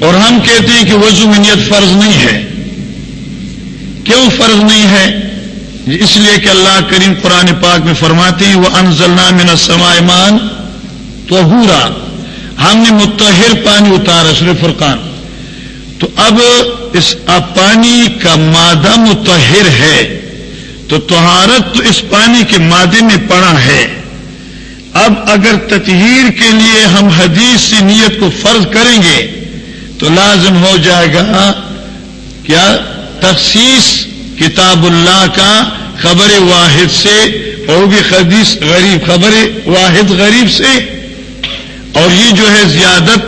اور ہم کہتے ہیں کہ وضو میں نیت فرض نہیں ہے۔ کیوں فرض نہیں ہے؟ اس لیے کہ اللہ کریم قرآن پاک میں فرماتے ہیں وہ انزلنا من السماء مان تو ہم نے متحر پانی اتارا سر فرقان۔ تو اب اس پانی کا مادہ متحر ہے، تو تہارت تو اس پانی کے مادے میں پڑا ہے۔ اب اگر تطہیر کے لیے ہم حدیث سے نیت کو فرض کریں گے تو لازم ہو جائے گا ہاں، کیا؟ تخصیص کتاب اللہ کا خبر واحد سے اور بھی حدیث غریب، خبر واحد غریب سے۔ اور یہ جو ہے زیادت،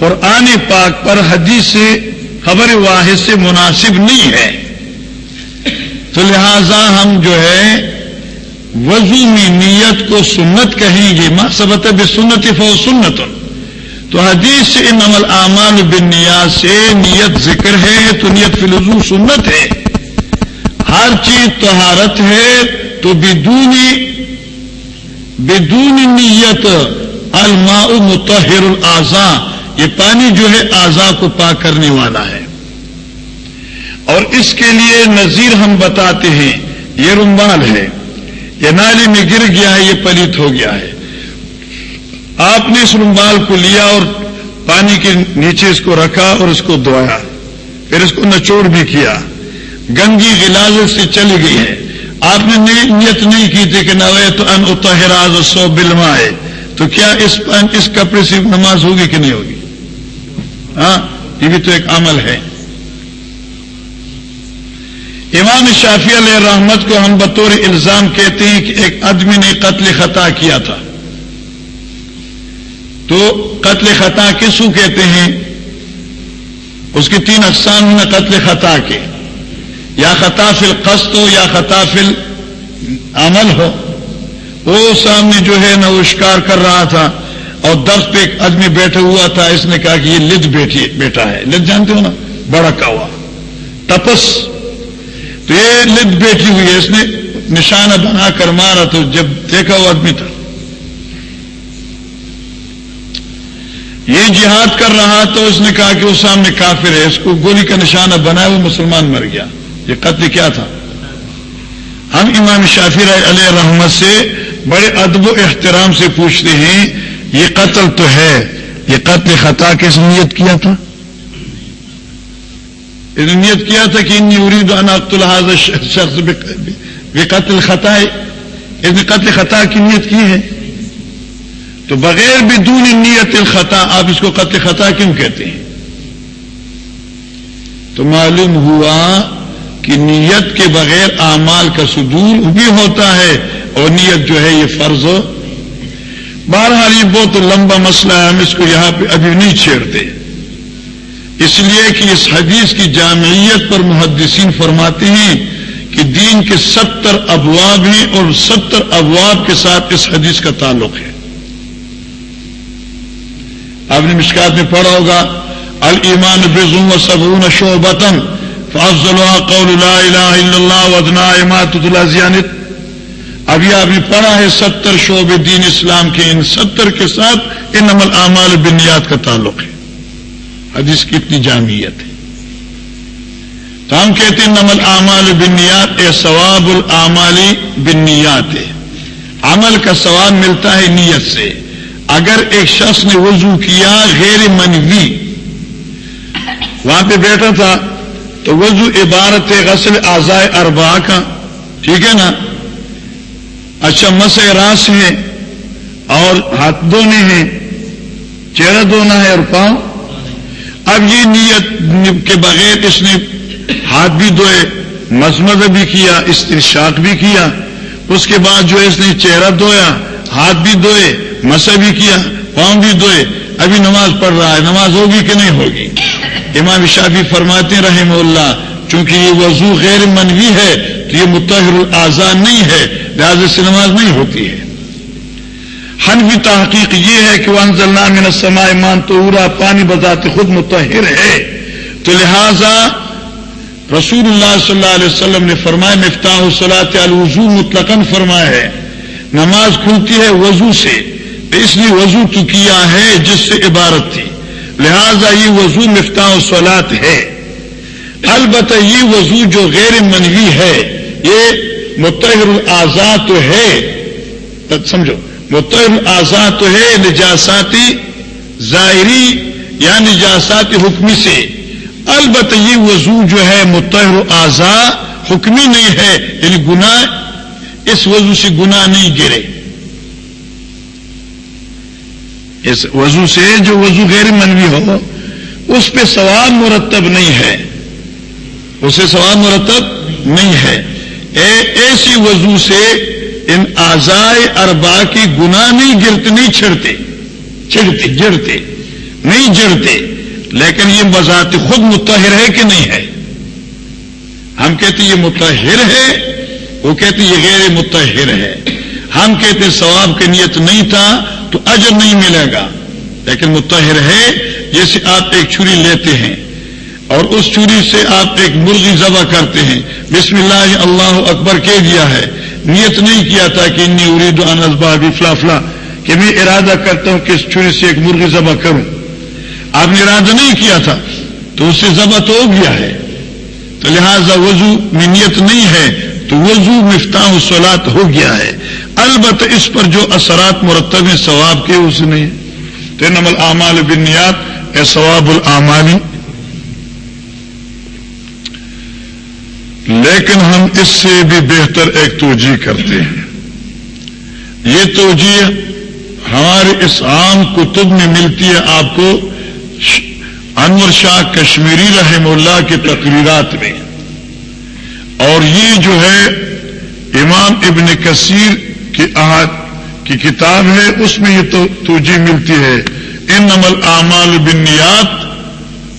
قرآن پاک پر حدیث سے، خبر واحد سے مناسب نہیں ہے۔ تو لہذا ہم جو ہے، وضو میں نیت کو سنت کہیں گے ماں سبت بے سنت فو سنت تو حدیث سے ان عمل اعمال بن نیاز سے نیت ذکر ہے، تو نیت فی الزو سنت ہے۔ ہر چیز تہارت ہے، تو بدون بدون نیت الماء متحر الزا یہ پانی جو ہے آزا کو پاک کرنے والا ہے۔ اور اس کے لیے نظیر ہم بتاتے ہیں، یہ رمبال ہے۔ یہ نالی میں گر گیا ہے، یہ پلیت ہو گیا ہے۔ آپ نے اس رمبال کو لیا اور پانی کے نیچے اس کو رکھا اور اس کو دھویا پھر اس کو نچوڑ بھی کیا۔ گنگی غلازت سے چلی گئی ہے۔ آپ نے نیت نہیں کی تھی کہ نوے تو ان اتحراز سو بلما ہے تو کیا اس اس کپڑے سے نماز ہوگی کہ نہیں ہوگی؟ ہاں؟ یہ بھی تو ایک عمل ہے۔ امام شافی علیہ رحمت کو ہم بطور الزام کہتے ہیں کہ ایک آدمی نے قتل خطا کیا تھا۔ تو قتل خطا کس کو کہتے ہیں؟ اس کی تین اقسام میں قتل خطا کے۔ یا خطا فل قسط ہو، یا خطا فل عمل ہو۔ وہ سامنے جو ہے نا، وہ شکار کر رہا تھا۔ اور درخت پہ ایک آدمی بیٹھا ہوا تھا، اس نے کہا کہ یہ لد بیٹھی، بیٹا ہے۔ لد جانتے ہو نا؟ بڑا کوا تپس۔ تو یہ لد بیٹھی ہوئی ہے، اس نے نشانہ بنا کر مارا تو جب دیکھا وہ آدمی تھا۔ یہ جہاد کر رہا تو اس نے کہا کہ وہ سامنے کافر ہے، اس کو گولی کا نشانہ بنایا، وہ مسلمان مر گیا۔ یہ قتل کیا تھا؟ ہم امام شافی علیہ رحمت سے بڑے ادب و احترام سے پوچھتے ہیں، یہ قتل تو ہے، یہ قتل خطا کس نیت کیا تھا؟ نیت کیا تھا کہ انی ارید ان اقتل شخص بے قتل خطا ہے اس نے قتل خطا کی نیت کی ہے؟ تو بغیر بھی دون نیت الخطا، آپ اس کو قتل خطا کیوں کہتے ہیں؟ تو معلوم ہوا کہ نیت کے بغیر اعمال کا صدور بھی ہوتا ہے اور نیت جو ہے یہ فرض ہو۔ بہرحال یہ بہت لمبا مسئلہ ہے، ہم اس کو یہاں پہ ابھی نہیں چھیڑتے۔ اس لیے کہ اس حدیث کی جامعیت پر محدثین فرماتے ہیں کہ دین کے ستر ابواب ہیں اور ستر ابواب کے ساتھ اس حدیث کا تعلق ہے۔ آپ نے مشکات میں پڑھا ہوگا المان بزم و صبر شعبتن فضل قول لا الہ الا اللہ ودنا امات اللہ ابھی آپ نے پڑھا ہے ستر شعب دین اسلام کے ان ستر کے ساتھ ان عمل اعمال بنیاد کا تعلق ہے۔ حدیث کی اتنی جامعیت ہے۔ تو ہم کہتے ہیں نمل اعمال بنیاد اے ثواب العمالی بنیاد ہے عمل کا ثواب ملتا ہے نیت سے۔ اگر ایک شخص نے وضو کیا غیر منوی، وہاں پہ بیٹھا تھا، تو وضو عبارت غسل آزائے اربا کا، ٹھیک ہے نا؟ اچھا مس راس ہے اور ہاتھ دھونے ہیں چہرہ دھونا ہے اور پاؤں۔ اب یہ نیت کے بغیر اس نے ہاتھ بھی دھوئے مزمز بھی کیا، استنشاق بھی کیا۔ اس کے بعد جو اس نے چہرہ دھویا، ہاتھ بھی دھوئے۔ مسا بھی کیا پاؤں بھی دھوئے ابھی نماز پڑھ رہا ہے، نماز ہوگی کہ نہیں ہوگی؟ امام شافی فرماتے رحم اللہ، چونکہ یہ وضو غیر منوی ہے تو یہ متحر الزان نہیں ہے، لہٰذا سے نماز نہیں ہوتی ہے۔ حنفی تحقیق یہ ہے کہ وہ انزلنا من السماء مان تو پانی بذات خود متحر ہے۔ تو لہذا رسول اللہ صلی اللہ علیہ وسلم نے فرمایا، مفتاح صلاحت الوضو مطلقاً فرمایا ہے۔ نماز کھلتی ہے وضو سے۔ اس لیے وضو تو کیا ہے جس سے عبارت تھی۔ لہذا یہ وضو مفتاح سولاد ہے۔ البتہ یہ وضو جو غیر منوی ہے، یہ متحر الآزاد تو ہے۔ سمجھو متحر الآزاد تو ہے نجاساتی ظاہری یعنی یا نجاساتی حکمی سے۔ البتہ یہ وضو جو ہے متحر اعضا حکمی نہیں ہے یعنی گناہ، اس وضو سے گناہ نہیں گرے۔ اس وضو سے جو وضو غیر منوی ہو، اس پہ ثواب مرتب نہیں ہے۔ اسے ثواب مرتب نہیں ہے۔ اے، ایسی وضو سے ان آزائے اربا کی گناہ نہیں گرتے، نہیں چھڑتے چھڑتے، جڑتے، نہیں جڑتے۔ لیکن یہ بذات خود متحر ہے کہ نہیں ہے؟ ہم کہتے یہ متحر ہے، وہ کہتے یہ غیر متحر ہے۔ ہم کہتے ثواب کی نیت نہیں تھا تو اجر نہیں ملے گا۔ لیکن متحر ہے، جیسے آپ ایک چھری لیتے ہیں اور اس چوری سے آپ ایک مرغی ذبح کرتے ہیں۔ بسم اللہ اللہ اکبر کہہ دیا ہے۔ نیت نہیں کیا تھا کہ انی ارید انزبا بھی فلا فلا، کہ میں ارادہ کرتا ہوں کہ اس چوری سے ایک مرغی ذبح کروں۔ آپ نے ارادہ نہیں کیا تھا، تو اس سے ذبح تو ہو گیا ہے۔ تو لہذا وضو میں نیت نہیں ہے، تو وضو مفتاح سولاد ہو گیا ہے۔ البتہ اس پر جو اثرات مرتب ہیں، ثواب کے اس نے۔ تو نمل اعمال بنیاد اے ثواب العمالی لیکن ہم اس سے بھی بہتر ایک توجہ کرتے ہیں۔ یہ توجہ ہمارے اس عام کتب میں ملتی ہے۔ آپ کو انور شاہ کشمیری رحم اللہ کی تقریرات میں۔ اور یہ جو ہے، امام ابن کثیر کی احد کی کتاب ہے، اس میں یہ توجہ ملتی ہے ان نمل اعمال بنیات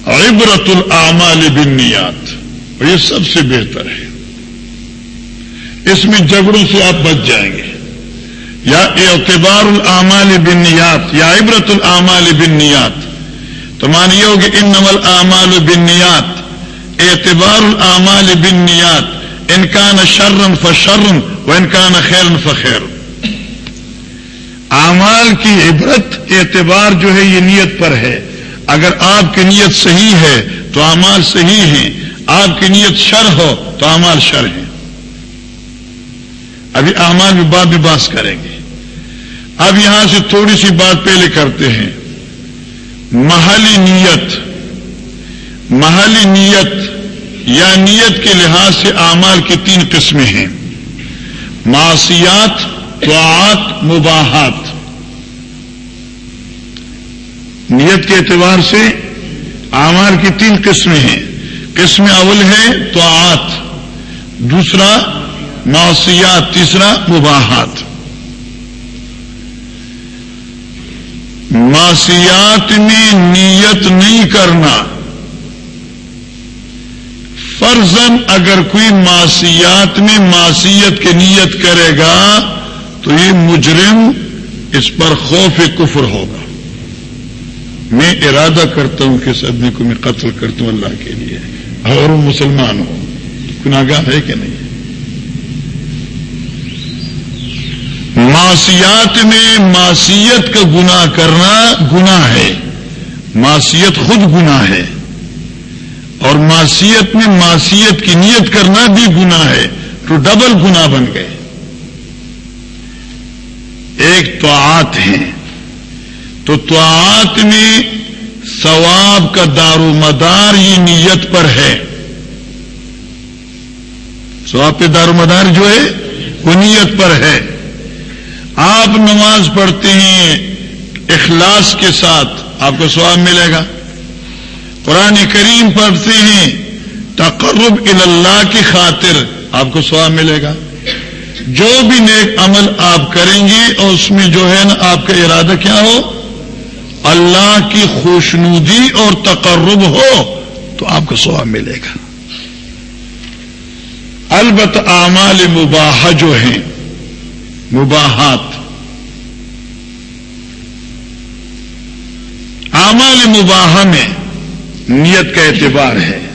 عبرت العمال بنیات اور یہ سب سے بہتر ہے۔ اس میں جھگڑوں سے آپ بچ جائیں گے۔ یا اعتبار العمال بنیات یا عبرت العمال بنیات تو مانیے ہوگی ان نمل اعمال بنیات اعتبار العمال بنیات انکان شرن فشرن و انکان خیرن فخیر اعمال کی عبرت اعتبار جو ہے یہ نیت پر ہے۔ اگر آپ کی نیت صحیح ہے تو اعمال صحیح ہیں۔ آپ کی نیت شر ہو تو امال شر ہے ابھی اعمال بھی بات بھی باس کریں گے۔ اب یہاں سے تھوڑی سی بات پہلے کرتے ہیں۔ محلی نیت۔ محلی نیت یا نیت کے لحاظ سے اعمال کی تین قسمیں ہیں۔ معاشیات طاعات مباحات۔ نیت کے اعتبار سے اعمال کی تین قسمیں ہیں۔ قسم اول ہے تو آت دوسرا معاشیات تیسرا مباحات۔ معاشیات میں نیت نہیں کرنا۔ فرزن اگر کوئی معاشیات میں معاشیت کی نیت کرے گا تو یہ مجرم اس پر خوف کفر ہوگا۔ میں ارادہ کرتا ہوں کہ اس آدمی کو میں قتل کرتا ہوں اللہ کے لیے، اور وہ مسلمان ہو گناگار ہے کہ نہیں؟ معاشیات میں معاشیت کا گنا کرنا گنا ہے۔ معاشیت خود گنا ہے۔ اور معاشیت میں معاشیت کی نیت کرنا بھی گنا ہے۔ تو ڈبل گنا بن گئے۔ ایک تو آت ہیں۔ تو توات میں ثواب کا دار و مدار یہ نیت پر ہے۔ ثواب پہ دار و مدار جو ہے، وہ نیت پر ہے۔ آپ نماز پڑھتے ہیں اخلاص کے ساتھ، آپ کو سواب ملے گا۔ قرآن کریم پڑھتے ہیں، تقرب اللہ کی خاطر آپ کو سواب ملے گا۔ جو بھی نیک عمل آپ کریں گے اور اس میں جو ہے نا آپ کا ارادہ کیا ہو؟ اللہ کی خوشنودی اور تقرب ہو تو آپ کو سواب ملے گا۔ البت اعمال مباح جو ہیں، مباحات۔ اعمال مباح میں نیت کا اعتبار ہے۔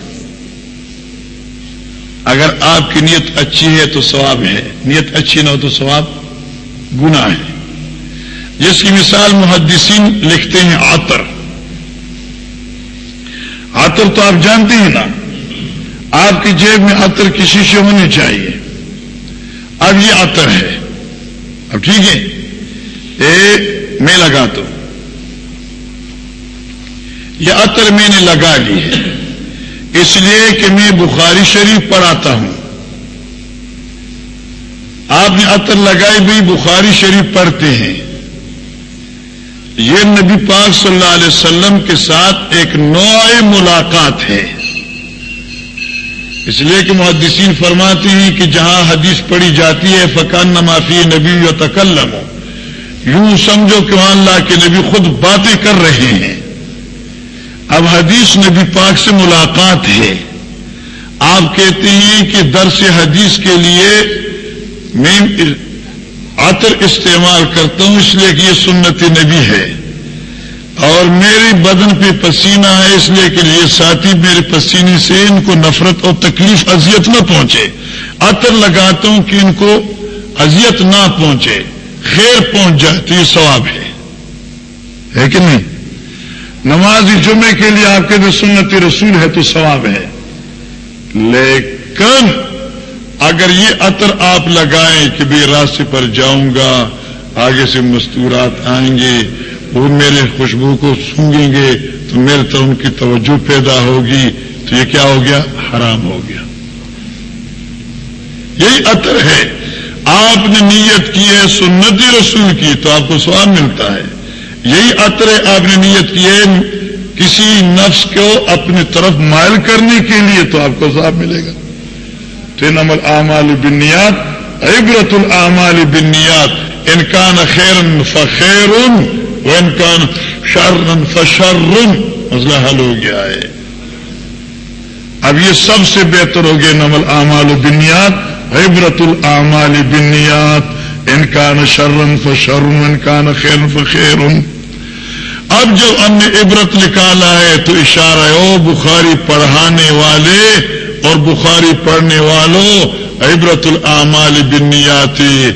اگر آپ کی نیت اچھی ہے تو ثواب ہے، نیت اچھی نہ ہو تو ثواب گنا ہے۔ جس کی مثال محدثین لکھتے ہیں آتر عطر تو آپ جانتے ہیں نا، آپ کی جیب میں عطر کی شیشے ہونی چاہیے۔ اب یہ عطر ہے۔ اب ٹھیک ہے۔ اے، میں لگا تو۔ یہ عطر میں نے لگا لی ہے۔ اس لیے کہ میں بخاری شریف پڑھاتا ہوں۔ آپ نے عطر لگائی بھی بخاری شریف پڑھتے ہیں۔ یہ نبی پاک صلی اللہ علیہ وسلم کے ساتھ ایک نوع ملاقات ہے۔ اس لیے کہ محدثین فرماتے ہیں کہ جہاں حدیث پڑھی جاتی ہے فقان نمافی نبی و تکلم یوں سمجھو کہ وہاں اللہ کے نبی خود باتیں کر رہے ہیں۔ اب حدیث نبی پاک سے ملاقات ہے۔ آپ کہتے ہیں کہ درس حدیث کے لیے میں عطر استعمال کرتا ہوں، اس لیے کہ یہ سنت نبی ہے۔ اور میری بدن پہ پسینہ ہے، اس لیے کہ یہ ساتھی میرے پسینے سے ان کو نفرت اور تکلیف، اذیت نہ پہنچے۔ عطر لگاتا ہوں کہ ان کو اذیت نہ پہنچے۔ خیر پہنچ جائے تو یہ ثواب ہے۔ ہے کہ نہیں؟ نماز جمعے کے لیے آپ کے جو سنتی رسول ہے تو ثواب ہے۔ لیکن اگر یہ عطر آپ لگائیں کہ بھی راستے پر جاؤں گا، آگے سے مستورات آئیں گے، وہ میرے خوشبو کو سونگیں گے، تو میرے تو ان کی توجہ پیدا ہوگی، تو یہ کیا ہو گیا؟ حرام ہو گیا۔ یہی عطر ہے۔ آپ نے نیت کی ہے سنتی رسول کی، تو آپ کو سواب ملتا ہے۔ یہی عطر آپ نے نیت کی ہے کسی نفس کو اپنی طرف مائل کرنے کے لیے تو آپ کو سواب ملے گا۔ تینم العمال بنیاد عبرت العمال بنیاد انکان خیرن فخیر انکان شرن فشر مسئلہ حل ہو گیا ہے۔ اب یہ سب سے بہتر ہو گیا نمل اعمال بنیاد عبرت العمال بنیاد انکان شرن فشر انکان خیر فخیر اب جب ہم نے عبرت نکالا ہے تو اشارہ او بخاری پڑھانے والے اور بخاری پڑھنے والوں عبرت العمال بنیاتی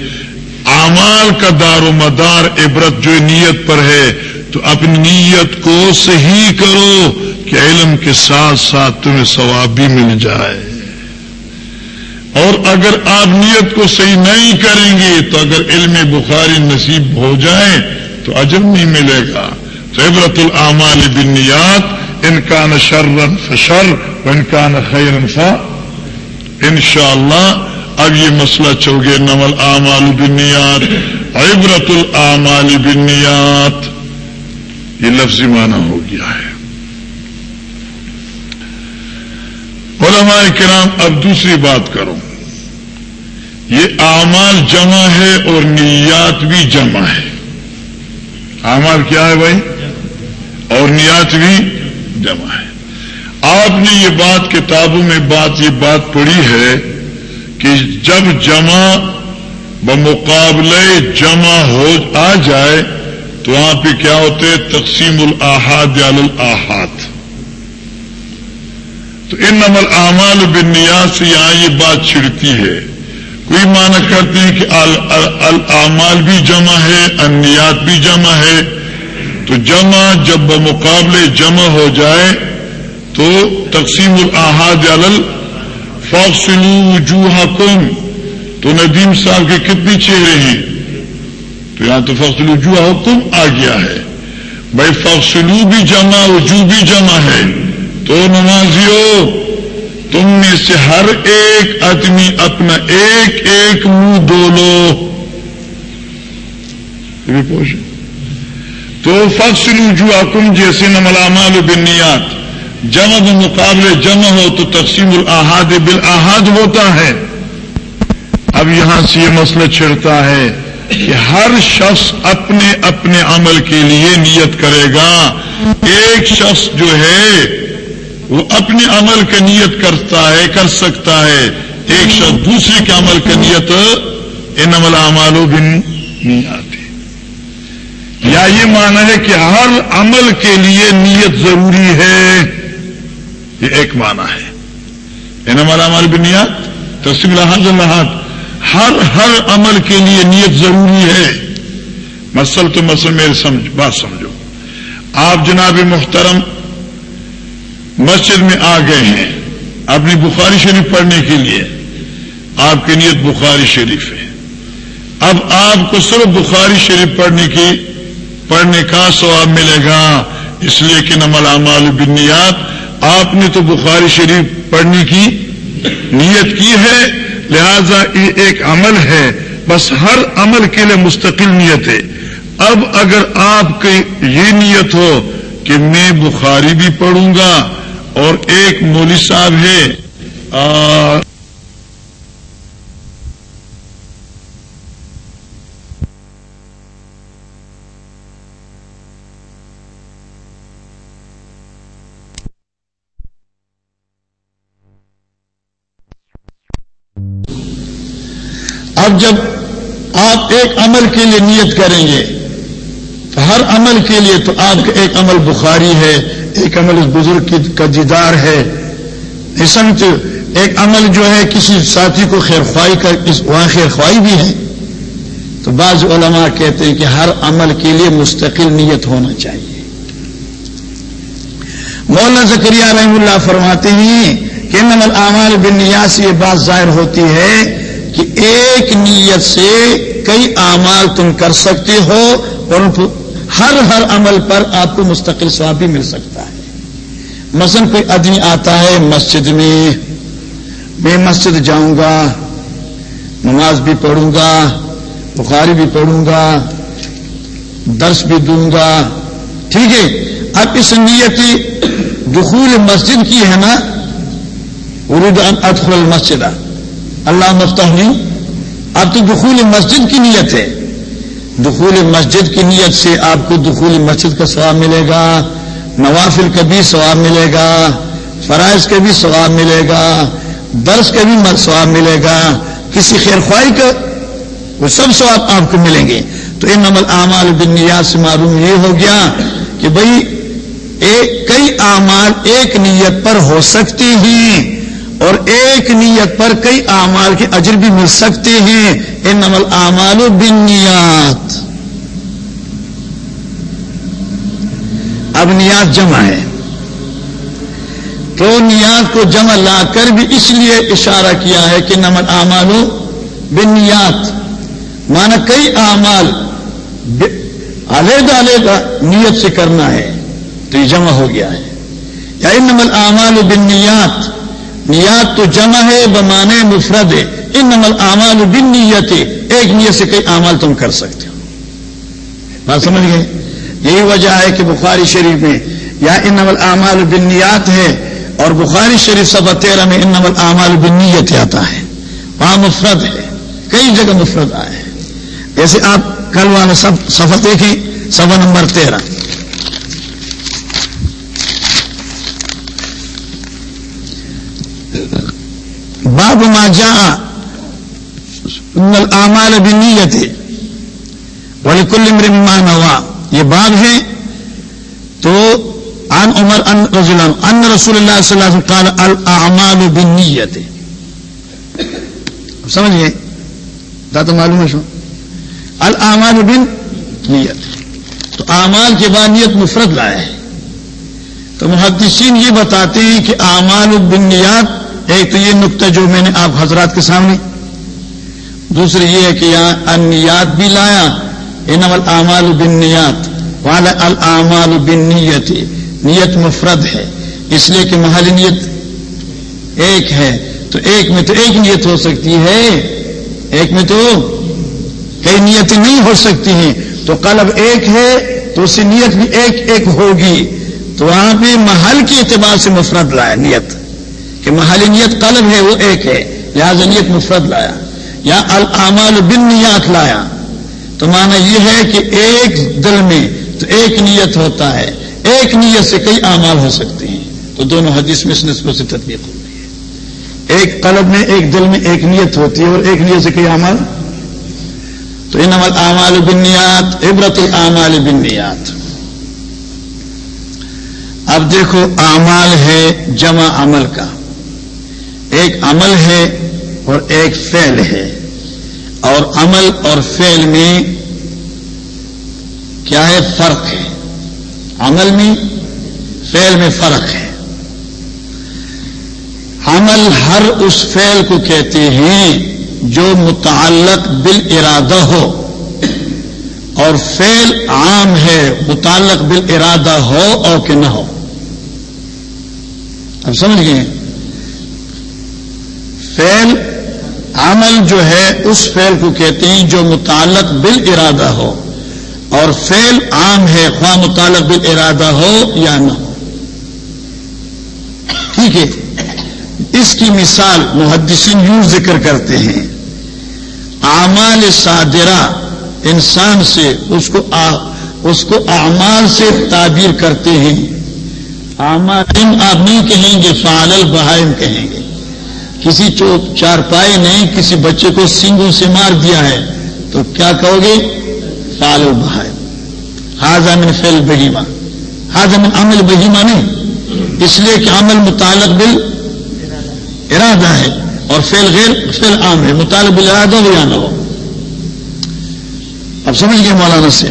اعمال کا دار و مدار عبرت جو نیت پر ہے، تو اپنی نیت کو صحیح کرو کہ علم کے ساتھ ساتھ تمہیں ثواب بھی مل جائے۔ اور اگر آپ نیت کو صحیح نہیں کریں گے تو اگر علم بخاری نصیب ہو جائے تو اجر نہیں ملے گا۔ عبرت العمال بنیات ان کا ن شرن فشر ان کا ن خیرن فا ان شاء اللہ اب یہ مسئلہ چل گئے نمل آمال بنیاد عبرت العمال بنیاد یہ لفظی معنی ہو گیا ہے۔ علماء کرام، اب دوسری بات کرو یہ اعمال جمع ہے اور نیات بھی جمع ہے۔ اعمال کیا ہے بھائی؟ اور نیات بھی جمع ہے۔ آپ نے یہ بات کتابوں میں بات، یہ بات پڑھی ہے کہ جب جمع بمقابلے جمع ہو، آ جائے تو وہاں پہ کیا ہوتے تقسیم الحاد یا الحاد تو ان نمل اعمال بنیاد سے یہاں یہ بات چھڑتی ہے۔ کوئی معنی کرتے ہیں کہ العمال بھی جمع ہے انیات بھی جمع ہے۔ تو جمع جب بمقابلے جمع ہو جائے تو تقسیم الحاد فاصلو وجوہ کم تو ندیم صاحب کے کتنے چہرے ہیں؟ تو یہاں تو فخصل وجوہ حکم آ گیا ہے۔ بھائی فخصلو بھی جمع وجو بھی جمع ہے۔ تو نمازیوں تم میں سے ہر ایک آدمی اپنا ایک ایک منہ دو لو پوچھ۔ تو فخصل وجوہ کم جیسے نملامال بنیات جمع مقابلے جمع ہو تو تقسیم الحاد بالاحاد ہوتا ہے۔ اب یہاں سے یہ مسئلہ چھڑتا ہے کہ ہر شخص اپنے اپنے عمل کے لیے نیت کرے گا۔ ایک شخص جو ہے، وہ اپنے عمل کا نیت کرتا ہے، کر سکتا ہے۔ ایک شخص دوسرے کے عمل کا نیت ان عمل اعمالوں بھی نہیں یا یہ مانا ہے کہ ہر عمل کے لیے نیت ضروری ہے۔ یہ ایک معنی ہے۔ ان ہمارا ہماری بنیاد تسلیم لحاظ الحاظ ہر ہر عمل کے لیے نیت ضروری ہے۔ مسل تو مسل میرے سمجھ، بات سمجھو۔ آپ جناب محترم مسجد میں آ گئے ہیں اپنی بخاری شریف پڑھنے کے لیے۔ آپ کی نیت بخاری شریف ہے۔ اب آپ کو صرف بخاری شریف پڑھنے کی پڑھنے کا سواب ملے گا۔ اس لیے کہ نمل اعمال بنیاد آپ نے تو بخاری شریف پڑھنے کی نیت کی ہے، لہذا یہ ایک عمل ہے۔ بس ہر عمل کے لیے مستقل نیت ہے۔ اب اگر آپ کی یہ نیت ہو کہ میں بخاری بھی پڑھوں گا اور ایک مولوی صاحب ہے اب جب آپ ایک عمل کے لیے نیت کریں گے تو ہر عمل کے لیے تو آپ کا ایک عمل بخاری ہے، ایک عمل اس بزرگ کا دیدار ہے۔ سمجھ ایک عمل جو ہے کسی ساتھی کو خیر خواہی کا وہاں خیر خواہی بھی ہے۔ تو بعض علماء کہتے ہیں کہ ہر عمل کے لیے مستقل نیت ہونا چاہیے۔ مولانا زکریہ رحم اللہ فرماتے ہیں کہ نمل اعمال بن نیاس یہ بات ظاہر ہوتی ہے کہ ایک نیت سے کئی اعمال تم کر سکتے ہو اور ہر ہر عمل پر آپ کو مستقل سواب بھی مل سکتا ہے۔ مثلا کوئی آدمی آتا ہے مسجد میں میں مسجد جاؤں گا، نماز بھی پڑھوں گا، بخاری بھی پڑھوں گا، درس بھی دوں گا، ٹھیک ہے۔ اب اس نیت دخول مسجد کی ہے نا ارد ادخل المسجد۔ اللہ مفتح اب تو دخول مسجد کی نیت ہے۔ دخول مسجد کی نیت سے آپ کو دخول مسجد کا ثواب ملے گا، نوافل کا بھی ثواب ملے گا، فرائض کا بھی ثواب ملے گا، درس کا بھی ثواب ملے گا۔ کسی خیر خواہ کا، وہ سب ثواب آپ کو ملیں گے۔ تو ان عمل اعمال بن نیات سے معلوم یہ ہو گیا کہ بھائی کئی اعمال ایک نیت پر ہو سکتے ہیں۔ اور ایک نیت پر کئی اعمال کے اجر بھی مل سکتے ہیں۔ ان عمل اعمال و نیات اب نیات جمع ہے۔ تو نیات کو جمع لا کر بھی اس لیے اشارہ کیا ہے کہ نمل اعمال و مانا کئی اعمال علیحدہ علیحدہ نیت سے کرنا ہے۔ تو یہ جمع ہو گیا ہے۔ یا ان نمل اعمال و نیات تو جمع ہے بمانے مفرد ہے۔ ان نمل اعمال بن نیت ایک نیت سے کئی اعمال تم کر سکتے ہو۔ بات سمجھ گئے؟ یہی وجہ ہے کہ بخاری شریف میں یا ان نمل اعمال بن نیات ہے اور بخاری شریف سب تیرہ میں ان نمل اعمال بن نیت آتا ہے۔ وہاں مفرد ہے۔ کئی جگہ مفرد آئے جیسے آپ کل والا سب سفر دیکھیں سفر نمبر تیرہ۔ باب ما جاء ان الاعمال بالنیت ولكل امرئ ما نوى. یہ باب ہے تو عن عمر ان رضی ان رسول اللہ صلی اللہ علیہ وسلم قال الاعمال بالنیت سمجھ گئے دا تو معلوم ہے شو. الاعمال بالنیت تو اعمال کے بعد نیت مفرد لایا ہے تو محدثین یہ بتاتے ہیں کہ اعمال بالنیات ایک تو یہ نقطہ جو میں نے آپ حضرات کے سامنے، دوسری یہ ہے کہ یہاں انیات بھی لایا ان اعمال بن نیات والا العمال بن نیت نیت مفرد ہے، اس لیے کہ محل نیت ایک ہے، تو ایک میں تو ایک نیت ہو سکتی ہے، ایک میں تو کئی نیتیں نہیں ہو سکتی ہیں، تو قلب ایک ہے، تو اس سے نیت بھی ایک ایک ہوگی، تو وہاں پہ محل کے اعتبار سے مفرد لایا، نیت۔ کہ محلینیت قلب ہے، وہ ایک ہے۔ لہٰذا نیت مفرد لایا۔ یا العمال بن نیات لایا۔ تو معنی یہ ہے کہ ایک دل میں تو ایک نیت ہوتا ہے۔ ایک نیت سے کئی اعمال ہو سکتے ہیں۔ تو دونوں حدیث میں اس نسبت سے تدبیق ہوتی ہے۔ ایک قلب میں، ایک دل میں ایک نیت ہوتی ہے اور ایک نیت سے کئی اعمال۔ تو ان عمل اعمال بنیات عبرت العمال بنیات اب دیکھو، اعمال ہے جمع عمل کا۔ ایک عمل ہے اور ایک فعل ہے۔ اور عمل اور فعل میں کیا ہے؟ فرق ہے۔ عمل میں، فعل میں فرق ہے۔ عمل ہر اس فعل کو کہتے ہیں جو متعلق بال ارادہ ہو۔ اور فعل عام ہے، متعلق بال ارادہ ہو اور کہ نہ ہو۔ اب سمجھ گئے؟ فعل عمل جو ہے اس فعل کو کہتے ہیں جو متعلق بال ارادہ ہو۔ اور فعل عام ہے خواہ متعلق بال ارادہ ہو یا نہ۔ ہو ٹھیک ہے۔ اس کی مثال محدثین یوں ذکر کرتے ہیں۔ اعمال صادرہ انسان سے اس کو آ, اس کو اعمال سے تعبیر کرتے ہیں۔ اعمال آپ نہیں کہیں گے فعال البہائم کہیں گے۔ کسی چار پائے نے کسی بچے کو سنگوں سے مار دیا ہے، تو کیا کہو گے؟ فعال البہائم حاض من فیل بہیما۔ حاض من عمل بہیما نہیں۔ اس لیے کہ عمل متعلق بل ارادہ ہے اور فیل غیر فیل عام ہے۔ متعلق بل ارادہ ہو یا نہ ہو۔ اب سمجھ گئے مولانا سے۔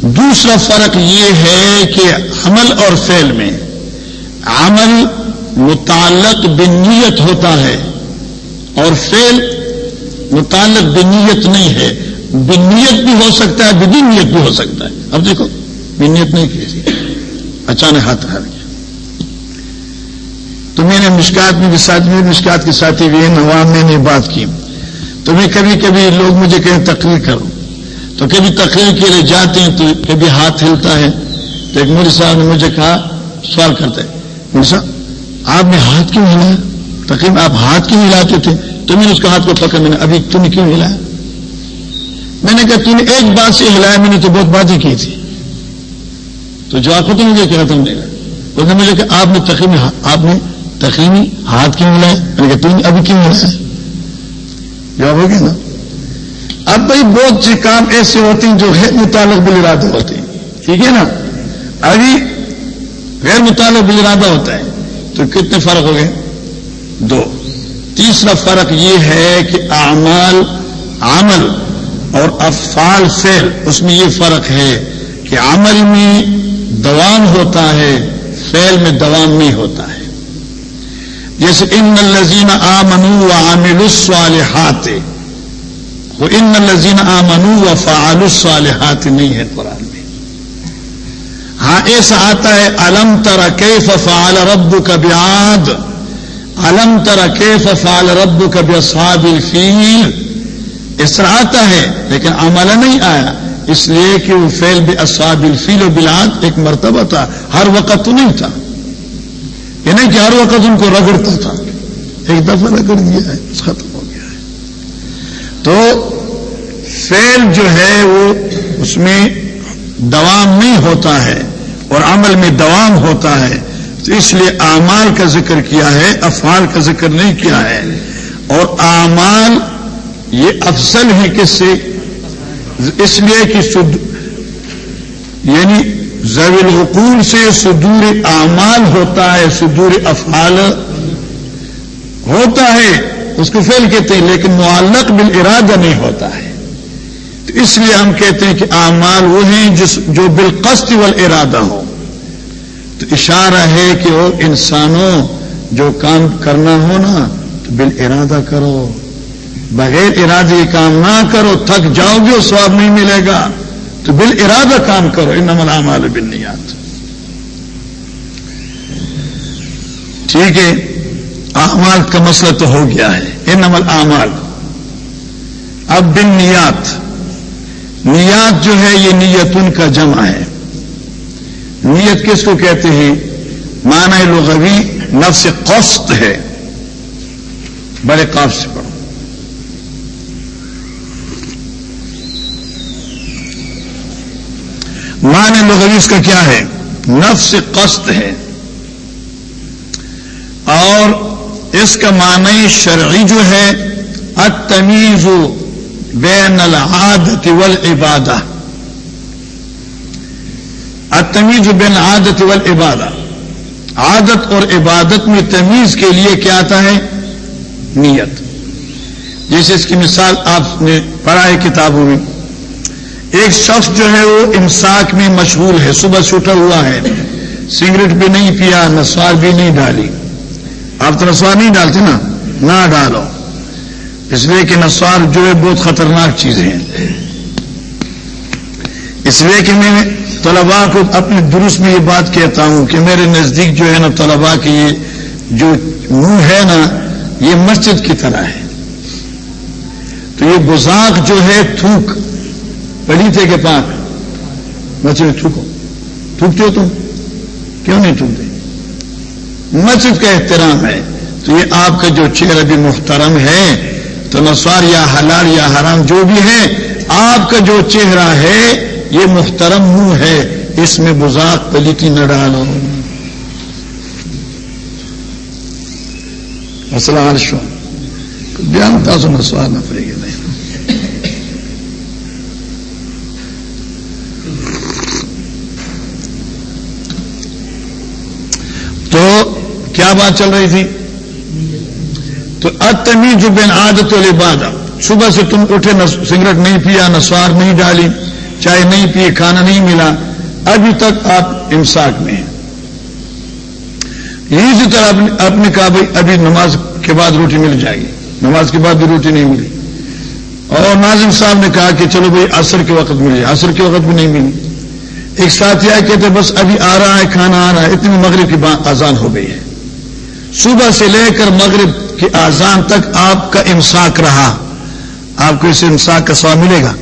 دوسرا فرق یہ ہے کہ عمل اور فعل میں عمل متعلق بنیت ہوتا ہے اور فعل متعلق بنیت نہیں ہے۔ بنیت بھی ہو سکتا ہے، بدنیت بھی ہو سکتا ہے۔ اب دیکھو، بنیت نہیں کی اچانک ہاتھ ہار گیا۔ تو میں نے مشکات میں بھی ساتھ، میں مشکات کے ساتھی بھی نوام میں نے بات کی۔ تو میں کبھی کبھی لوگ مجھے کہیں تقریر کروں۔ تو کبھی تقریر کے لیے جاتے ہیں تو کبھی ہاتھ ہلتا ہے۔ تو ایک مودی صاحب نے مجھے کہا، سوال کرتا ہے مودی صاحب آپ نے ہاتھ کیوں ہلایا؟ تقریب آپ ہاتھ کیوں ہلاتے تھے؟ تو میں نے اس کا ہاتھ کو پکڑ میں نے ابھی تم نے کیوں ہلایا؟ میں نے کہا، تم نے ایک بات سے ہلایا، میں نے تو بہت باتیں کی تھی۔ تو جو آپ کو تو مجھے کہا تم نے اس نے مجھے کہ آپ نے تقریبی آپ نے تقریبی ہاتھ کیوں ہلایا؟ میں نے کہا، تم نے ابھی کیوں ہلایا؟ جواب ہو گیا نا؟ اب بھائی، بہت سے کام ایسے ہوتے ہیں جو غیر متعلق بل ہوتے ہیں۔ ٹھیک ہے نا؟ ابھی غیر متعلق بل ارادہ ہوتا ہے۔ تو کتنے فرق ہو گئے؟ دو۔ تیسرا فرق یہ ہے کہ اعمال عمل اور افعال فعل، اس میں یہ فرق ہے کہ عمل میں دوام ہوتا ہے، فعل میں دوام نہیں ہوتا ہے۔ جیسے ان الزین آ منو عامل الصالحات، وہ ان لذین آمنو و فعال الصالحات نہیں ہے قرآن۔ ہاں ایسا آتا ہے، الم تر کیف فعال رب کا بیاد الم تر کیف فعال رب کا بیصاب الفیل؟ اس طرح آتا ہے، لیکن عمل نہیں آیا۔ اس لیے کہ وہ فیل بے اصاب الفیل و بلاد ایک مرتبہ تھا، ہر وقت تو نہیں تھا۔ یہ نہیں کہ ہر وقت ان کو رگڑتا تھا۔ ایک دفعہ رگڑ دیا ہے ختم ہو گیا ہے۔ تو فیل جو ہے، وہ اس میں دوام نہیں ہوتا ہے۔ اور عمل میں دوام ہوتا ہے، تو اس لیے اعمال کا ذکر کیا ہے، افعال کا ذکر نہیں کیا ہے۔ اور اعمال یہ افضل ہے کس سے؟ اس لیے کہ سد یعنی زوی الحقول سے صدور اعمال ہوتا ہے، صدور افعال ہوتا ہے۔ اس کو فیل کہتے ہیں، لیکن معلق بال ارادہ نہیں ہوتا ہے۔ تو اس لیے ہم کہتے ہیں کہ اعمال وہ ہیں جس جو بالقصد وال ارادہ ہو تو اشارہ ہے کہ وہ انسانوں جو کام کرنا ہو نا، تو بال ارادہ کرو۔ بغیر ارادے کام نہ کرو، تھک جاؤ گے سواب نہیں ملے گا۔ تو بال ارادہ کام کرو۔ ان نمل اعمال بنیاد ٹھیک ہے، اعمال کا مسئلہ تو ہو گیا ہے۔ ان عمل اعمال اب بن نیات جو ہے یہ نیت ان کا جمع ہے۔ نیت کس کو کہتے ہیں؟ معنی لغوی نفس قسط ہے۔ بڑے قاب سے پڑھو۔ معنی لغوی اس کا کیا ہے؟ نفس قسط ہے۔ اور اس کا معنی شرعی جو ہے، التمیز بین العادت والعبادہ۔ التمیز بین عادت والعبادہ۔ عادت اور عبادت میں تمیز کے لیے کیا آتا ہے؟ نیت۔ جیسے اس کی مثال آپ نے پڑھا ہے کتابوں میں۔ ایک شخص جو ہے وہ امساک میں مشغول ہے، صبح سے اٹھا ہوا ہے۔ سگریٹ بھی نہیں پیا، نسوار بھی نہیں ڈالی۔ آپ تو نسوار نہیں ڈالتے نا؟ نہ ڈالو۔ اس لیے کہ نسوار جو ہے بہت خطرناک چیزیں ہیں۔ اس لیے کہ میں طلباء کو اپنے درست میں یہ بات کہتا ہوں کہ میرے نزدیک جو ہے نا طلباء کی یہ جو منہ ہے نا، یہ مسجد کی طرح ہے۔ تو یہ بزاق جو ہے تھوک، پلیتے کے پاس۔ مسجد تھوکو۔ تھوکتے ہو تم؟ کیوں نہیں تھوکتے؟ مسجد کا احترام ہے۔ تو یہ آپ کا جو چہرہ بھی محترم ہے تو نسوار یا حلال یا حرام جو بھی ہے آپ کا جو چہرہ ہے، یہ محترم منہ ہے، اس میں بزاق پلیتی نہ ڈالو مسئلہ حل شو۔ بیان تھا سو نسوار نہ پڑے گی۔ تو کیا بات چل رہی تھی؟ تو اتمی جو بین عادت العبادت صبح سے تم اٹھے، نہ سگریٹ نہیں پیا نسوار نہیں ڈالی، چائے نہیں پیے کھانا نہیں ملا ابھی تک آپ امساک میں ہیں۔ اسی طرح آپ نے کہا بھائی، ابھی نماز کے بعد روٹی مل جائے گی۔ نماز کے بعد بھی روٹی نہیں ملی۔ اور ناظم صاحب نے کہا کہ چلو بھائی، عصر کے وقت ملی عصر کے وقت بھی نہیں ملی۔ ایک ساتھی آئے، کہتے بس ابھی آ رہا ہے، کھانا آ رہا ہے، اتنی مغرب کی آزان ہو گئی ہے۔ صبح سے لے کر مغرب کی آزان تک آپ کا امساک رہا، آپ کو اس امساک کا سواب ملے گا۔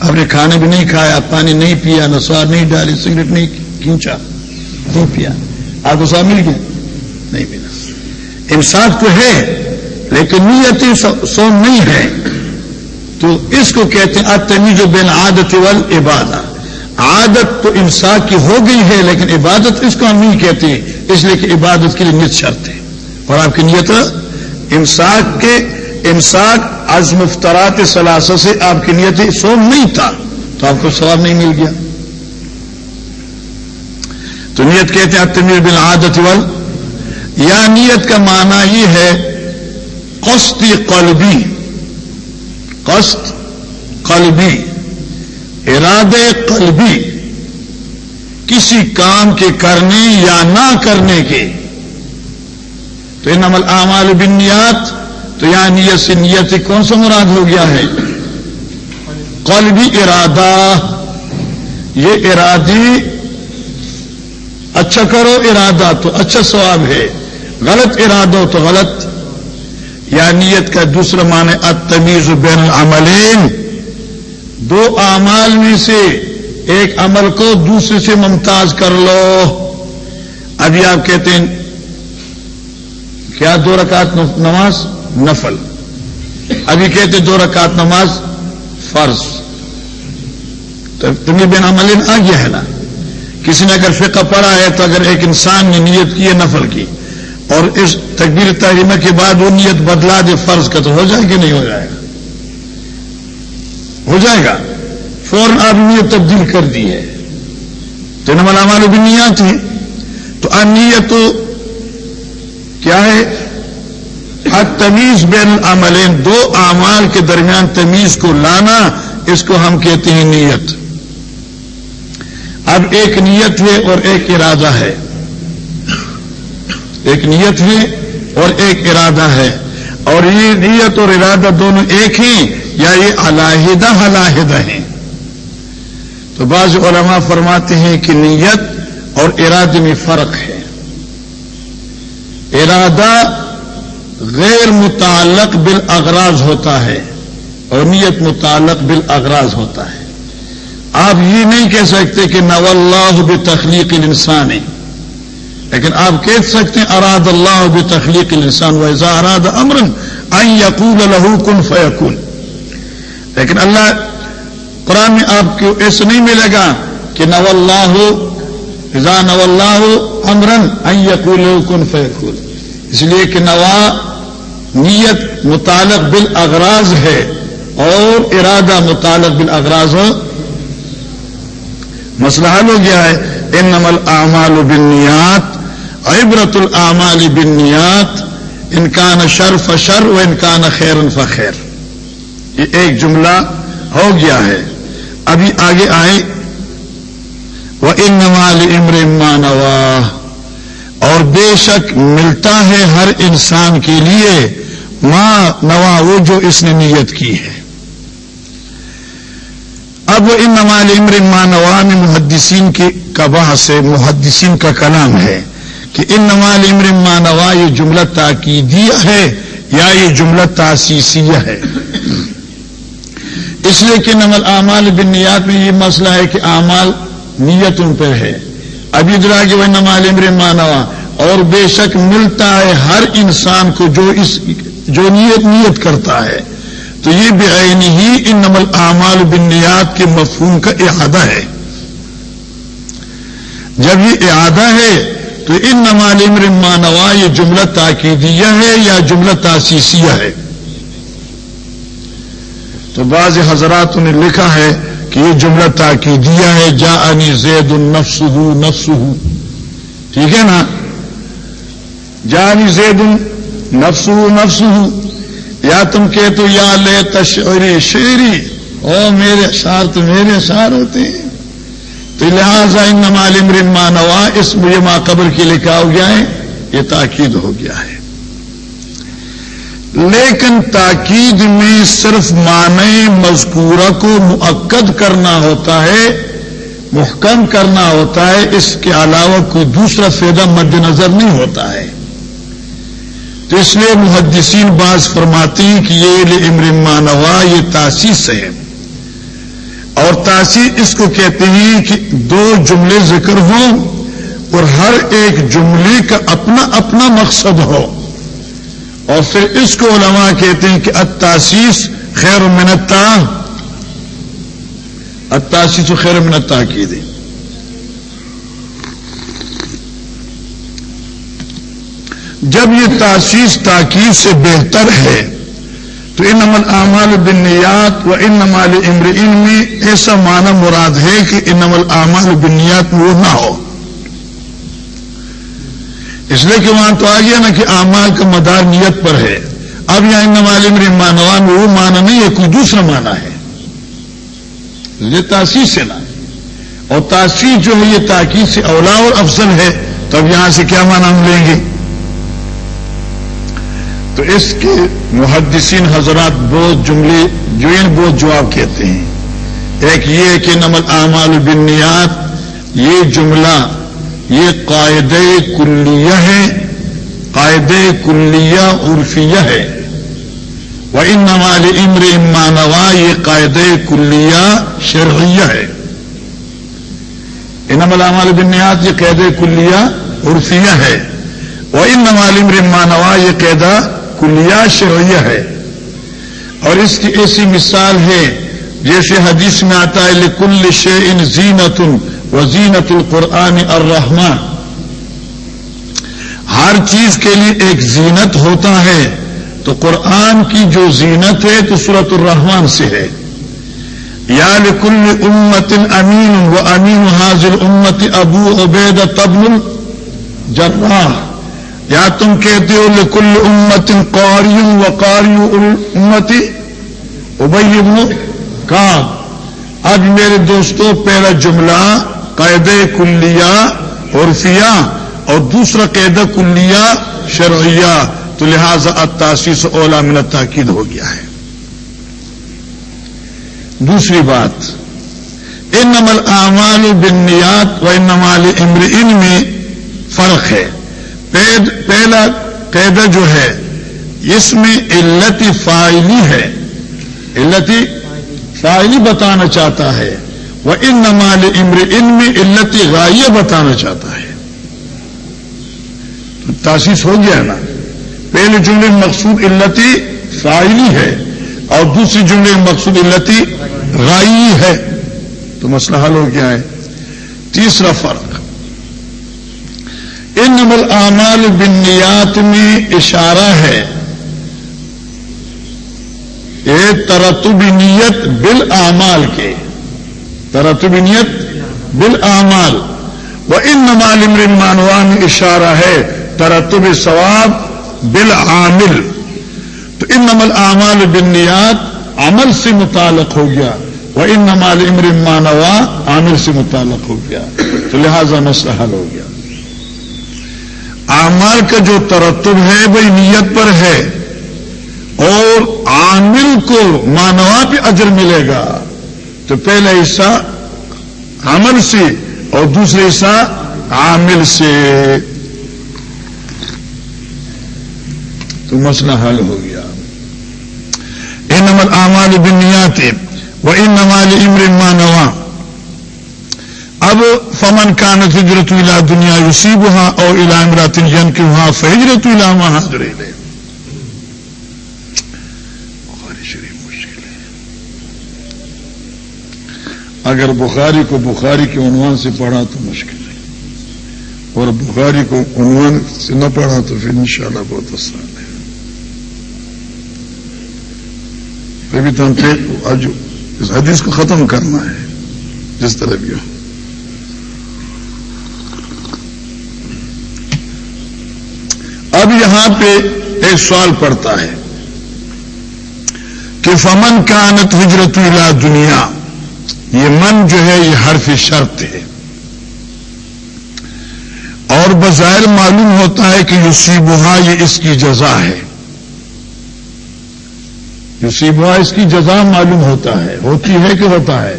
آپ نے کھانا بھی نہیں کھایا، پانی نہیں پیا نسوار نہیں ڈالی، سگریٹ نہیں کھینچا نہیں پیا۔ آپ کو سواب مل گیا؟ نہیں ملا۔ امساک تو ہے، لیکن نیتی سو نہیں ہے۔ تو اس کو کہتے ہیں اتنی جو بین عادت وال عادت تو امساک کی ہو گئی ہے، لیکن عبادت اس کو ہم نہیں کہتے، اس لیے کہ عبادت کے لیے نیت شرط ہے۔ اور آپ کی نیت امساک کے امساک از مفترات سلاسہ سے آپ کی نیت سوم نہیں تھا، تو آپ کو سواب نہیں مل گیا۔ تو نیت کہتے ہیں تمیر بن عادت ول، یا نیت کا معنی یہ ہے قسط قلبی قسط قلبی ارادے قلبی، کسی کام کے کرنے یا نہ کرنے کے۔ تو ان عمل اعمال بنیات تو یہاں نیت سے نیت سے کون سا مراد ہو گیا ہے؟ قلبی ارادہ۔ یہ ارادی اچھا کرو ارادہ تو اچھا سواب ہے، غلط ارادہ تو غلط۔ یا نیت کا دوسرا معنی اتمیز بین العملین۔ دو اعمال میں سے ایک عمل کو دوسرے سے ممتاز کر لو۔ ابھی آپ کہتے ہیں کیا دو رکعت نماز؟ نفل. ابھی کہتے دو رکعت نماز فرض. تو تمہیں بین عمل آ گیا ہے نا. کسی نے اگر فقہ پڑھا ہے تو اگر ایک انسان نے نیت کی ہے نفل کی، اور اس تقبیر تحریمہ کے بعد وہ نیت بدلا دے فرض کا تو ہو جائے گا نہیں ہو جائے گا؟ ہو جائے گا؟ فوراً آپ نیت تبدیل کر دی ہے. تو نمل عمال بھی نیت ہے. تو انیت تو کیا ہے؟ تمیز بین العملین، دو اعمال کے درمیان تمیز کو لانا، اس کو ہم کہتے ہیں نیت۔ اب ایک نیت ہے اور ایک ارادہ ہے۔ ایک نیت ہے اور ایک ارادہ ہے۔ اور یہ نیت اور ارادہ دونوں ایک ہی یا یہ علاحدہ علاحدہ ہیں؟ تو بعض علماء فرماتے ہیں کہ نیت اور ارادے میں فرق ہے۔ ارادہ غیر متعلق بالاغراض ہوتا ہے اور نیت متعلق بالاغراض ہوتا ہے۔ آپ یہ نہیں کہہ سکتے کہ نو اللہ بھی تخلیق انسان ہے، لیکن آپ کہہ سکتے ہیں اراد اللہ بھی تخلیق انسان ویزا اراد امرن آئی یقول لہو کن فیقول لیکن اللہ قرآن میں آپ کو ایسا نہیں ملے گا کہ نو اللہ رضا نو اللہ امرن یقول کن فیقول اس لیے کہ نوا نیت متعلق بالاغراض ہے اور ارادہ متعلق بالاغراض ہو۔ مسئلہ حل ہو گیا ہے۔ ان نمل اعمال بنیات عبرت العمال بنیات انکان شرف شر و انکان خیر فخیر۔ یہ ایک جملہ ہو گیا ہے۔ ابھی آگے آئے وہ ان نمال اور بے شک ملتا ہے ہر انسان کے لیے ماں نوا وہ جو اس نے نیت کی ہے۔ اب ان نمال امر ماں نوا میں محدثین کی کباہ سے محدثین کا کلام ہے کہ ان نمال امر ماں یہ جملہ تاکیدیہ ہے یا یہ جملہ تاسیسیہ ہے؟ اس لیے کہ نمل اعمال بن نیات میں یہ مسئلہ ہے کہ اعمال نیتوں پہ ہے۔ ابھی درا کہ وہ نمال امر مانوا۔ اور بے شک ملتا ہے ہر انسان کو جو اس جو نیت نیت کرتا ہے۔ تو یہ بے ہی ان نمل اعمال بن نیات کے مفہوم کا احادہ ہے۔ جب یہ اعادہ ہے، تو ان نمال امر مانوا یہ جملہ تاکیدیہ ہے یا جملہ تاسیسیہ ہے؟ تو بعض حضرات نے لکھا ہے کہ یہ جملہ تاکیدیہ ہے جا انی زید النفس ہو نفس ہو ٹھیک ہے نا؟ جا انی زید نفس ہو نفس ہو یا تم کہ تو یا لے تشعری شیری او میرے اشار تو میرے اشار ہوتے ہیں۔ تو لہٰذا ان نمال امرن مانوا اس مجھے ماں قبر کے لکھا ہو گیا ہے، یہ تاکید ہو گیا ہے۔ لیکن تاکید میں صرف معنی مذکورہ کو معقد کرنا ہوتا ہے، محکم کرنا ہوتا ہے، اس کے علاوہ کوئی دوسرا فائدہ مد نظر نہیں ہوتا ہے۔ تو اس لیے محدثین باز فرماتی ہیں کہ یہ امر مانوا یہ تاسیس ہے۔ اور تاثیر اس کو کہتے ہیں کہ دو جملے ذکر ہوں اور ہر ایک جملے کا اپنا اپنا مقصد ہو۔ اور پھر اس کو علماء کہتے ہیں کہ اتاسیس خیر و منتا اتاسیس و خیر و منتا کی دیں جب یہ تاسیس تاکید سے بہتر ہے، تو ان عمل اعمال بنیات و ان نمال امر ان میں ایسا معنی مراد ہے کہ ان عمل اعمال بنیات میں وہ نہ ہو۔ اس لیے کہ وہاں تو آ گیا نا کہ اعمال کا مدار نیت پر ہے۔ اب یہاں ان نمال امر مانوان میں وہ معنی نہیں ہے کوئی دوسرا معنی ہے۔ یہ تاثیر سے نہ اور تاثیر جو ہے، یہ تاکید سے اولا اور افضل ہے۔ تو اب یہاں سے کیا معنی ہم لیں گے؟ تو اس کے محدثین حضرات بہت جملے، جو ان بہت جواب کہتے ہیں۔ ایک یہ کہ نمل اعمال بنیاد یہ جملہ یہ قاعد کلیہ ہے قاعد کلیہ عرفیہ ہے۔ وہ ان نمال امر امانوا یہ قاعد کلیہ شرعیہ ہے۔ ان نمل اعمال بنیاد یہ قید کلیہ عرفیہ ہے۔ وہ ان نمال امر امانوا یہ قیدہ کلیا شرعیہ ہے۔ اور اس کی ایسی مثال ہے، جیسے حدیث میں آتا ہے لکل شے ان زینت و زینت القرآن الرحمان ہر چیز کے لیے ایک زینت ہوتا ہے، تو قرآن کی جو زینت ہے، تو سورت الرحمان سے ہے۔ یا لکل امت امین و امین حاضر امت ابو عبید تبل جراح یا تم کہتے ہو، لکل امت قاری و قاری امتی ابئی کا اب میرے دوستوں پہلا جملہ قید کلیا عرفیہ اور دوسرا قید کلیا شرعیہ، تو لہذا اتاسیس اولا من تاکید ہو گیا ہے۔ دوسری بات ان نمل اعمال بنیات و ان نمال امر ان میں فرق ہے۔ پہلا قیدہ جو ہے، اس میں علتی فائلی ہے۔ علتی فائلی بتانا چاہتا ہے۔ وہ ان نمال امر ان میں علتی غائیہ بتانا چاہتا ہے۔ تاسیس ہو گیا نا۔ پہلے جملے مقصود علتی فائلی ہے اور دوسری جملے مقصود علتی غائی ہے۔ تو مسئلہ حل ہو گیا ہے۔ تیسرا فرق۔ ان نمل اعمال بنیات میں اشارہ ہے۔ ایک ترتب نیت بل اعمال کے۔ ترتب نیت بل اعمال وہ ان نمال مانوان اشارہ ہے ترتب ثواب بل عامل تو ان نمل اعمال بنیات عمل سے متعلق ہو گیا وہ ان نمال امر مانوا عامل سے متعلق ہو گیا۔ تو لہذا مسئلہ حل ہو گیا۔ اعمال کا جو ترتب ہے وہی نیت پر ہے، اور عامل کو مانوا پہ اجر ملے گا۔ تو پہلا حصہ عمل سے اور دوسرے حصہ عامل سے۔ تو مسئلہ حل ہو گیا۔ ان نمل اعمال بنیات وہ ان نمال امر مانوا اب فمن کانت ہجرت الا دنیا یوسیب وہاں اور الا امرات جن کے وہاں فہجرت الا وہاں لے اگر بخاری کو بخاری کے عنوان سے پڑھا تو مشکل ہے۔ اور بخاری کو عنوان سے نہ پڑھا تو پھر انشاءاللہ بہت آسان ہے۔ پھر بھی تو ہم آج اس حدیث کو ختم کرنا ہے۔ جس طرح بھی ہو۔ اب یہاں پہ ایک سوال پڑتا ہے کہ فمن کا انت ہجرت الا دنیا یہ من جو ہے، یہ حرف شرط ہے۔ اور بظاہر معلوم ہوتا ہے کہ یوسیبہ یہ اس کی جزا ہے۔ یوسیبہ اس کی جزا معلوم ہوتا ہے، ہوتی ہے کہ ہوتا ہے؟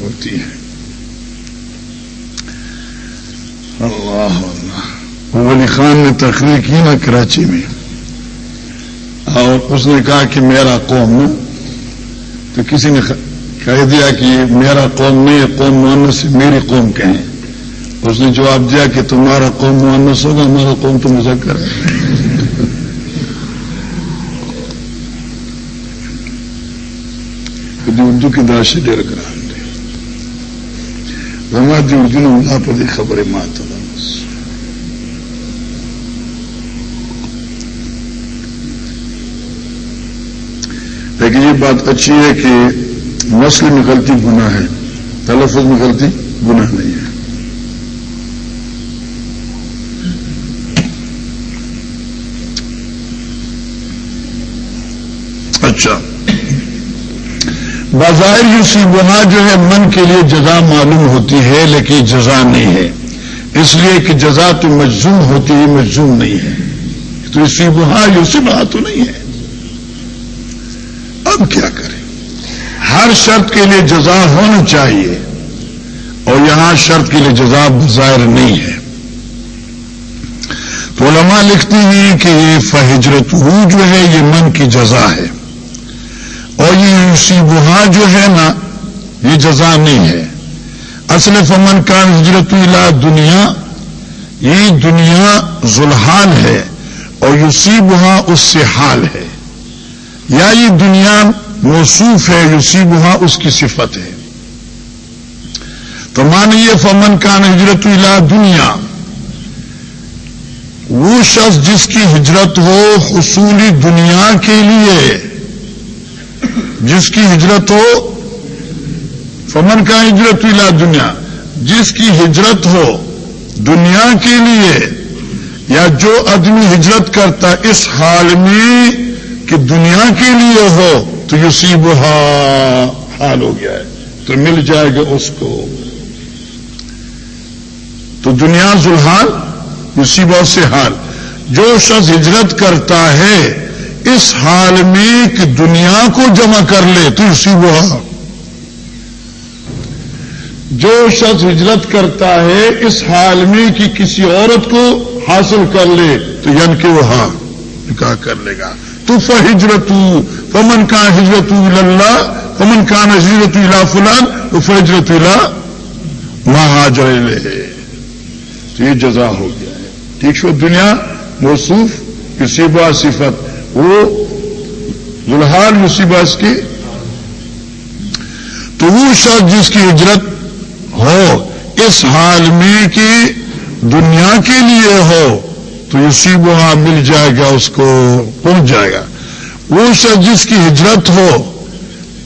ہوتی ہے۔ اللہ ولی خان نے تقریر کی نا کراچی میں۔ اور اس نے کہا کہ میرا قوم تو کسی نے کہہ دیا کہ میرا قوم نہیں قوم مونس میری قوم کہیں۔ اس نے جواب دیا کہ تمہارا قوم مونس ہوگا ہمارا قوم تو مذکر ہے۔ اردو کی داشی ڈیر کرا رمادی اردو نے اللہ پر خبریں مات لیکن یہ بات اچھی ہے کہ نسل میں غلطی گناہ ہے، تلفظ میں غلطی گناہ نہیں ہے۔ اچھا۔ بظاہر یوسی گناہ جو ہے، من کے لیے جزا معلوم ہوتی ہے، لیکن جزا نہیں ہے۔ اس لیے کہ جزا تو مجزوم ہوتی ہے مجزوم نہیں ہے۔ تو اسی گناہ یوسی بہا تو نہیں ہے۔ اب کیا کریں؟ ہر شرط کے لیے جزا ہونی چاہیے اور یہاں شرط کے لیے جزا ظاہر نہیں ہے۔ تو علماء لکھتے ہیں کہ یہ فہجرت جو ہے یہ من کی جزا ہے اور یہ اسی بہا جو ہے نا یہ جزا نہیں ہے۔ اصل فمن کا ہجرت الا دنیا، یہ دنیا ذلحال ہے اور یوسی بہا اس سے حال ہے۔ یا یہ دنیا موصوف ہے یوسیب وہاں اس کی صفت ہے۔ تو مانیے، فمن کا ہجرت الا دنیا۔ وہ شخص جس کی ہجرت ہو حصولی دنیا کے لیے۔ جس کی ہجرت ہو، فمن کا ہجرت الا دنیا۔ جس کی ہجرت ہو دنیا کے لیے، یا جو آدمی ہجرت کرتا اس حال میں کہ دنیا کے لیے ہو تو یوسیب حال ہو گیا ہے۔ تو مل جائے گا اس کو۔ تو دنیا زلحال یوسیب سے حال۔ جو شخص ہجرت کرتا ہے، اس حال میں کہ دنیا کو جمع کر لے تو یوسیب جو شخص ہجرت کرتا ہے، اس حال میں کہ کسی عورت کو حاصل کر لے تو یعنی ین کے وہ ہاں نکاح کر لے گا۔ تو فہجرت فمن کا ہجرت اللہ فمن کا ہجرت اللہ فلان تو فہجرت اللہ مہاجر تو یہ جزا ہو گیا ہے۔ ٹھیک شو، دنیا موصوف یوسیبا صفت۔ وہ ذلحال یوسیباس کی تو وہ شخص جس کی ہجرت ہو، اس حال میں کہ دنیا کے لیے ہو۔ تو اسی وہاں مل جائے گا، اس کو پہنچ جائے گا۔ وہ شخص جس کی ہجرت ہو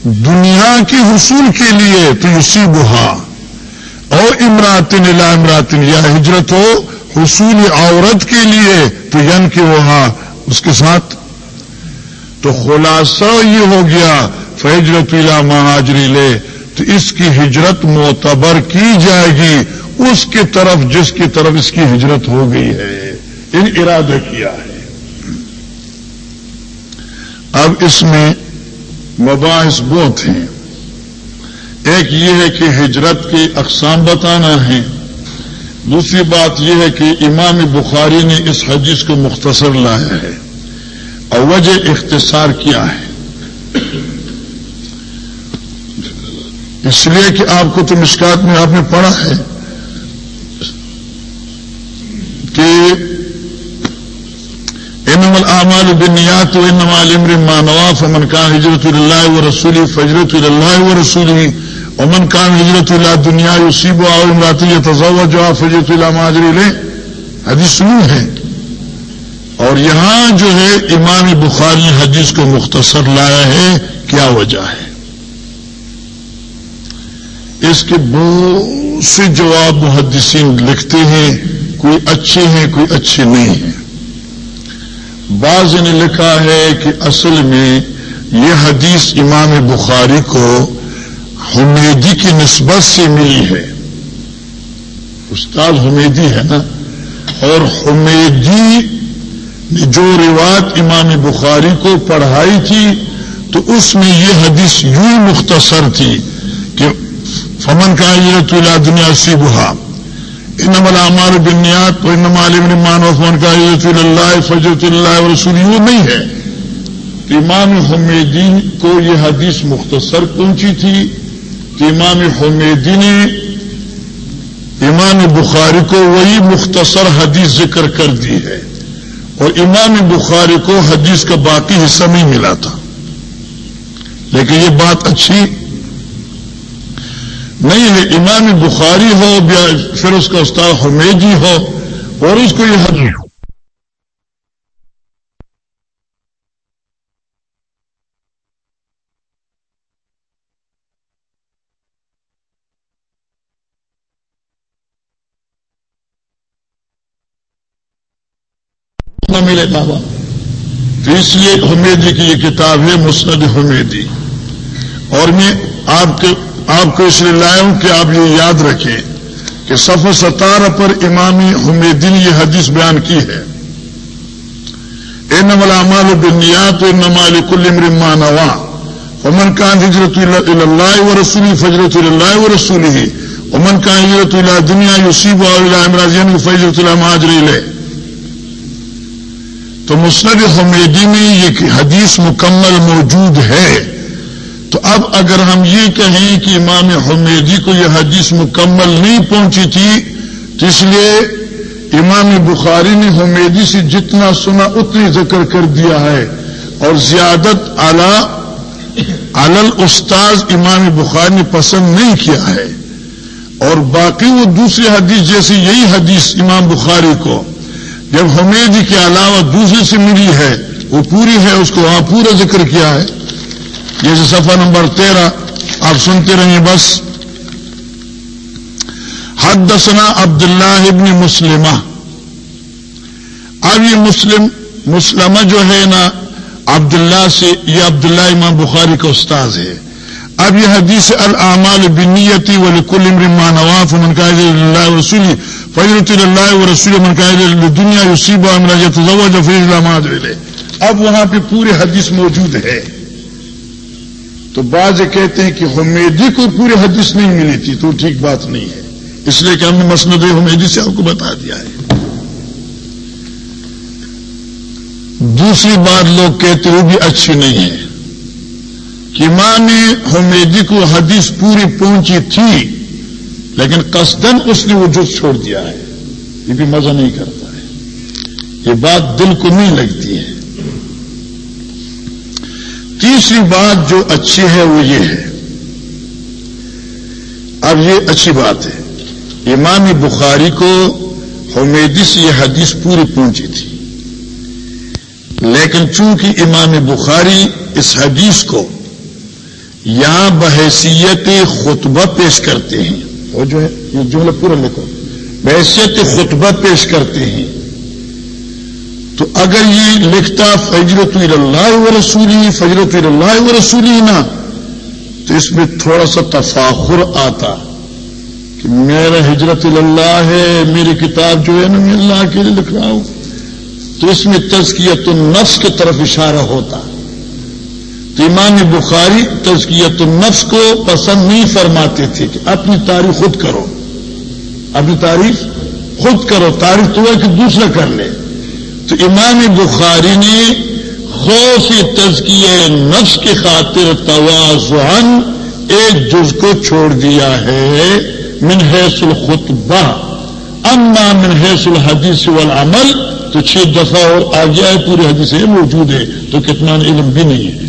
دنیا کے حصول کے لیے، تو اسی بہا اور امراتن لا امراتن، یا ہجرت ہو حصول عورت کے لیے، تو ین کے وہاں اس کے ساتھ۔ تو خلاصہ یہ ہو گیا، فہجرت الا مہاجری لے، تو اس کی ہجرت معتبر کی جائے گی۔ اس کی طرف، جس کی طرف اس کی ہجرت ہو گئی ہے۔ ان ارادہ کیا ہے۔ اب اس میں مباحث بہت ہیں۔ ایک یہ ہے کہ ہجرت کی اقسام بتانا ہے۔ دوسری بات یہ ہے کہ امام بخاری نے اس حدیث کو مختصر لایا ہے۔ اور وجہ اختصار کیا ہے۔ اس لیے کہ آپ کو تو مشکات میں آپ نے پڑھا ہے کہ انم العمال بنیات و الامر ما نواف من كان هجرة لله ورسوله فهجرة لله ورسوله ومن كان هجرة الى دنیا يصيبها او امرأة يتزوجها فهجرة الى ما هاجر اليه حدیث سنو ہے۔ اور یہاں جو ہے امام بخاری حدیث کو مختصر لایا ہے، کیا وجہ ہے؟ اس کے بہت سے جواب محدثین لکھتے ہیں، کوئی اچھے ہیں، کوئی اچھے نہیں ہیں۔ بعض نے لکھا ہے کہ اصل میں یہ حدیث امام بخاری کو حمیدی کی نسبت سے ملی ہے۔ استاد حمیدی ہے نا؟ اور حمیدی نے جو روایت امام بخاری کو پڑھائی تھی، تو اس میں یہ حدیث یوں مختصر تھی کہ فمن کا یہ تو دنیا سی بہا انم العمار بنیاد تو انم عالم مان وفمن کا یہ اللہ فجرت اللہ رسول وہ نہیں ہے امام حمیدین کو یہ حدیث مختصر پہنچی تھی کہ امام حمیدی نے امام بخاری کو وہی مختصر حدیث ذکر کر دی ہے اور امام بخاری کو حدیث کا باقی حصہ نہیں ملا تھا لیکن یہ بات اچھی نہیں ہے، امام بخاری ہو یا پھر اس کا استاد حمیدی ہو اور اس کو یہ حد نہ ملے بابا۔ تو اس لیے حمیدی کی یہ کتاب ہے، مسند حمیدی۔ اور میں آپ کے آپ کو اس لیے لایا ہوں کہ آپ یہ یاد رکھیں کہ سفر ستارہ پر امامی حمیدین یہ حدیث بیان کی ہے۔ اے نمل امال بنیات و نمال کل امن کان ہجرت اللہ و رسولی فجرت اللہ و رسولی امن کان ہجرت اللہ دنیا یوسیب امراضین فجرت اللہ ماجر تو مسند حمیدی میں یہ حدیث مکمل موجود ہے۔ تو اب اگر ہم یہ کہیں کہ امام حمیدی کو یہ حدیث مکمل نہیں پہنچی تھی، تو اس لیے امام بخاری نے حمیدی سے جتنا سنا اتنی ذکر کر دیا ہے۔ اور زیادت اعلی علل استاذ امام بخاری نے پسند نہیں کیا ہے۔ اور باقی وہ دوسری حدیث، جیسے یہی حدیث امام بخاری کو، جب حمیدی کے علاوہ دوسرے سے ملی ہے، وہ پوری ہے، اس کو وہاں پورا ذکر کیا ہے۔ یہ صفحہ نمبر تیرہ، آپ سنتے رہیں بس۔ حد دسنا ابن مسلمہ۔ اب یہ مسلم، مسلمہ جو ہے نا، عبداللہ سے، یہ عبداللہ امام بخاری کا استاذ ہے۔ اب یہ حدیث العمال بنیتی و کل امرما نواف، من قائد اللہ رسولی فضرت اللہ و رسول من قائد دنیا یوسیب فیض اب وہاں پہ پورے حدیث موجود ہے۔ تو بعض کہتے ہیں کہ حمیدی کو پوری حدیث نہیں ملی تھی، تو ٹھیک بات نہیں ہے۔ اس لیے کہ ہم نے مسند حمیدی سے آپ کو بتا دیا ہے۔ دوسری بات لوگ کہتے وہ بھی اچھی نہیں ہے۔ کہ ماں نے حمیدی کو حدیث پوری پہنچی تھی، لیکن قصدن اس نے وہ جز چھوڑ دیا ہے۔ یہ بھی مزہ نہیں کرتا ہے۔ یہ بات دل کو نہیں لگتی ہے۔ تیسری بات جو اچھی ہے وہ یہ ہے۔ اب یہ اچھی بات ہے۔ امام بخاری کو حمیدی سے یہ حدیث پوری پہنچی تھی۔ لیکن چونکہ امام بخاری اس حدیث کو یہاں بحیثیت خطبہ پیش کرتے ہیں، وہ جو ہے، یہ جملہ پورا لکھو۔ بحیثیت خطبہ پیش کرتے ہیں۔ تو اگر یہ لکھتا فجرت اللہ و رسولی فجرت اللہ و رسولی نا تو اس میں تھوڑا سا تفاخر آتا کہ میرا ہجرت اللہ ہے، میری کتاب جو ہے نا میں اللہ کے لیے لکھ رہا ہوں۔ تو اس میں تزکیت النفس کی طرف اشارہ ہوتا۔ تو امام بخاری تزکیت النفس کو پسند نہیں فرماتے تھے کہ اپنی تعریف خود کرو۔ اپنی تعریف خود کرو، تعریف تو ہے کہ دوسرا کر لے۔ تو امام بخاری نے خوف تزکیہ نفس کی خاطر توازن ایک جز کو چھوڑ دیا ہے منحص الخطبہ۔ اما منحص الحدیث والعمل، تو چھ دفعہ اور آ گیا ہے پورے حدیث موجود ہے، تو کتنا علم بھی نہیں ہے۔